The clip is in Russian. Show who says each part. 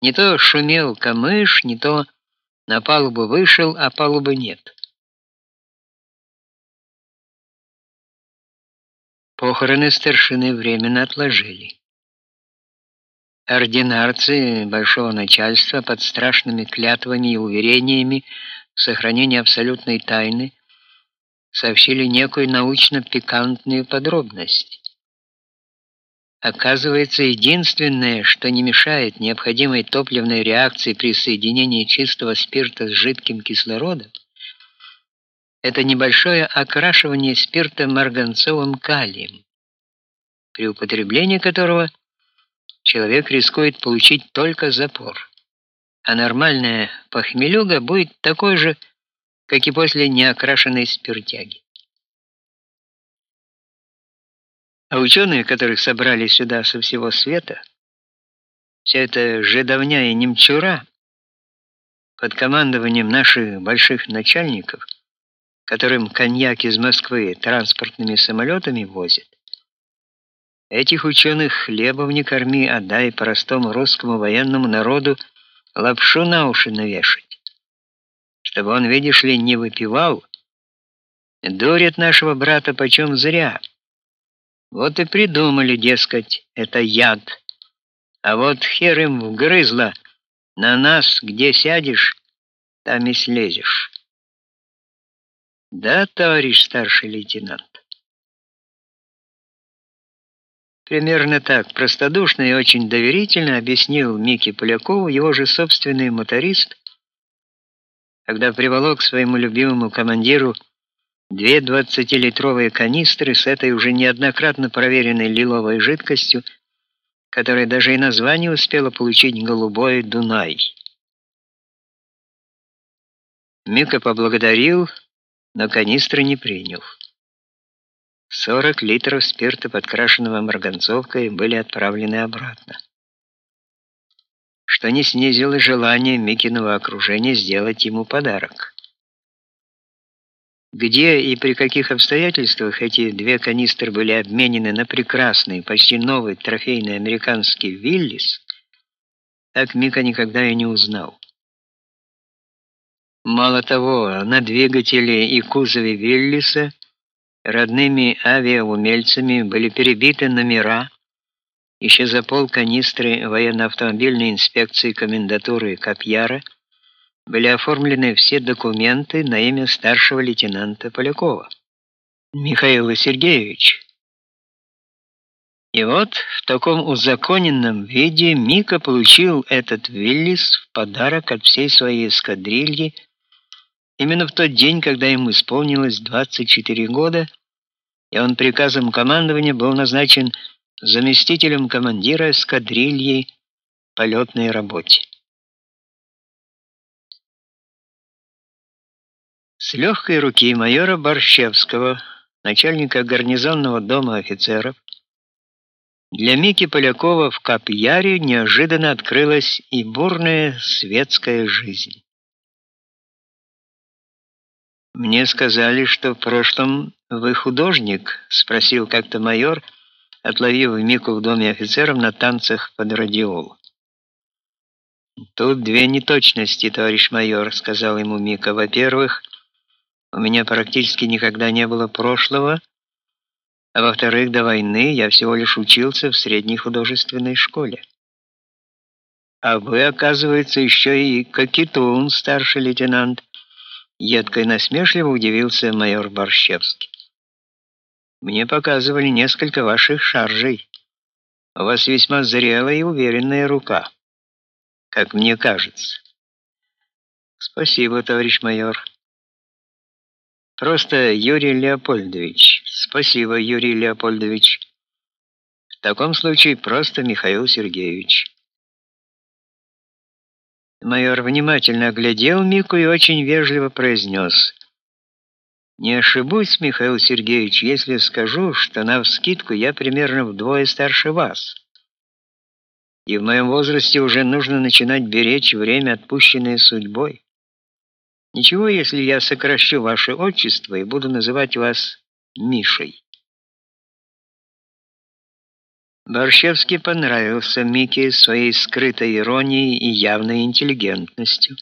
Speaker 1: Не то шумел камыш, не то на палубу вышел, а палубы нет. Похороны старшины временно отложили. Ординарцы большого начальства под страшными клятвами и уверениями в сохранении абсолютной тайны сообщили некую научно-пикантную подробность. Оказывается, единственное, что не мешает необходимой топливной реакции при соединении чистого спирта с жидким кислородом, это небольшое окрашивание спирта марганцовым калием, при употреблении которого человек рискует получить только запор. А нормальная похмелюга будет такой же, как и после неокрашенной спиртяги. А ученые, которых собрали сюда со всего света, вся эта жидовня и немчура под командованием наших больших начальников, которым коньяк из Москвы транспортными самолетами возят, этих ученых хлебом не корми, а дай простому русскому военному народу лапшу на уши навешать, чтобы он, видишь ли, не выпивал, дурит нашего брата почем зря. Вот и придумали, дескать, это яд. А вот хер им вгрызло. На нас, где сядешь, там и слезешь. Да, товарищ старший лейтенант. Примерно так простодушно и очень доверительно объяснил Микки Полякову его же собственный моторист, когда приволок своему любимому командиру Две двадцатилитровые канистры с этой уже неоднократно проверенной лиловой жидкостью, которая даже и название успела получить голубой Дунай. Мика поблагодарил, но канистры не принял. 40 литров спирта, подкрашенного марганцовкой, были отправлены обратно. Что не снизило желание Микиного окружения сделать ему подарок. Где и при каких обстоятельствах эти две канистры были обменены на прекрасный, почти новый трофейный американский Виллис, так Мика никогда и не узнал. Мало того, на двигателе и кузове Виллиса родными авиаумельцами были перебиты номера еще за пол канистры военно-автомобильной инспекции комендатуры Капьяра были оформлены все документы на имя старшего лейтенанта Полякова Михаила Сергеевича. И вот в таком узаконенном виде Мика получил этот Виллис в подарок от всей своей эскадрильи именно в тот день, когда ему исполнилось 24 года, и он приказом командования был назначен заместителем командира эскадрильи полетной работе. С легкой руки майора Борщевского, начальника гарнизонного дома офицеров, для Мики Полякова в Капьяре неожиданно открылась и бурная светская жизнь. Мне сказали, что в прошлом вы художник, спросил как-то майор, отловив Мику в доме офицеров на танцах под радиол. Тут две неточности, товарищ майор, сказал ему Мика. Во-первых, у меня практически никогда не было прошлого, а во-вторых, до войны я всего лишь учился в средней художественной школе. А вы, оказывается, еще и кокетун, старший лейтенант, едко и насмешливо удивился майор Борщевский. Мне показывали несколько ваших шаржей. У вас весьма зрелая и уверенная рука, как мне кажется. Спасибо, товарищ майор. Просто Юрий Леопольдович. Спасибо, Юрий Леопольдович. В таком случае просто Михаил Сергеевич. Майор внимательно оглядел Мику и очень вежливо произнес: "Не ошибусь, Михаил Сергеевич, если скажу, что на вскидку я примерно вдвое старше вас. И в моем возрасте уже нужно начинать беречь время, отпущенное судьбой. Ничего, если я сокращу ваше отчество и буду называть вас Мишей. Борщевский понравился Мике своей скрытой иронией и явной интеллигентностью.